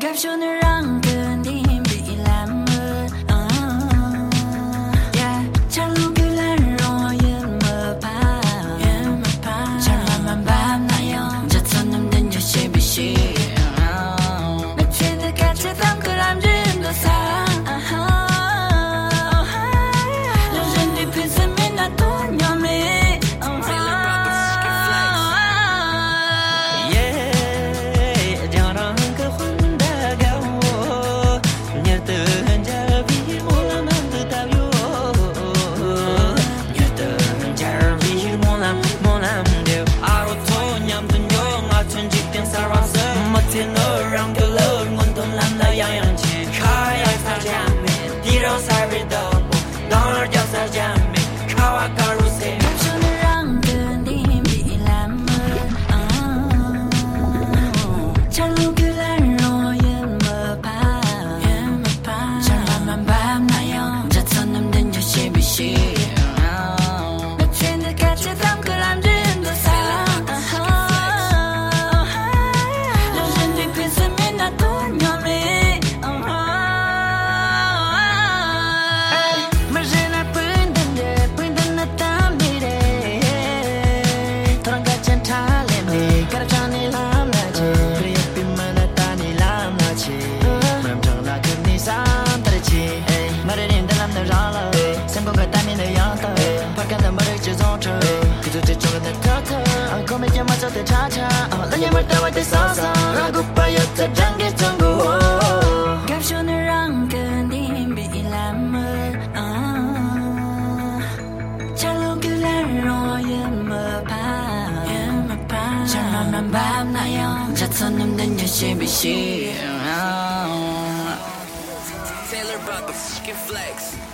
값쇼을 안끝 님이 all day tempo catami flex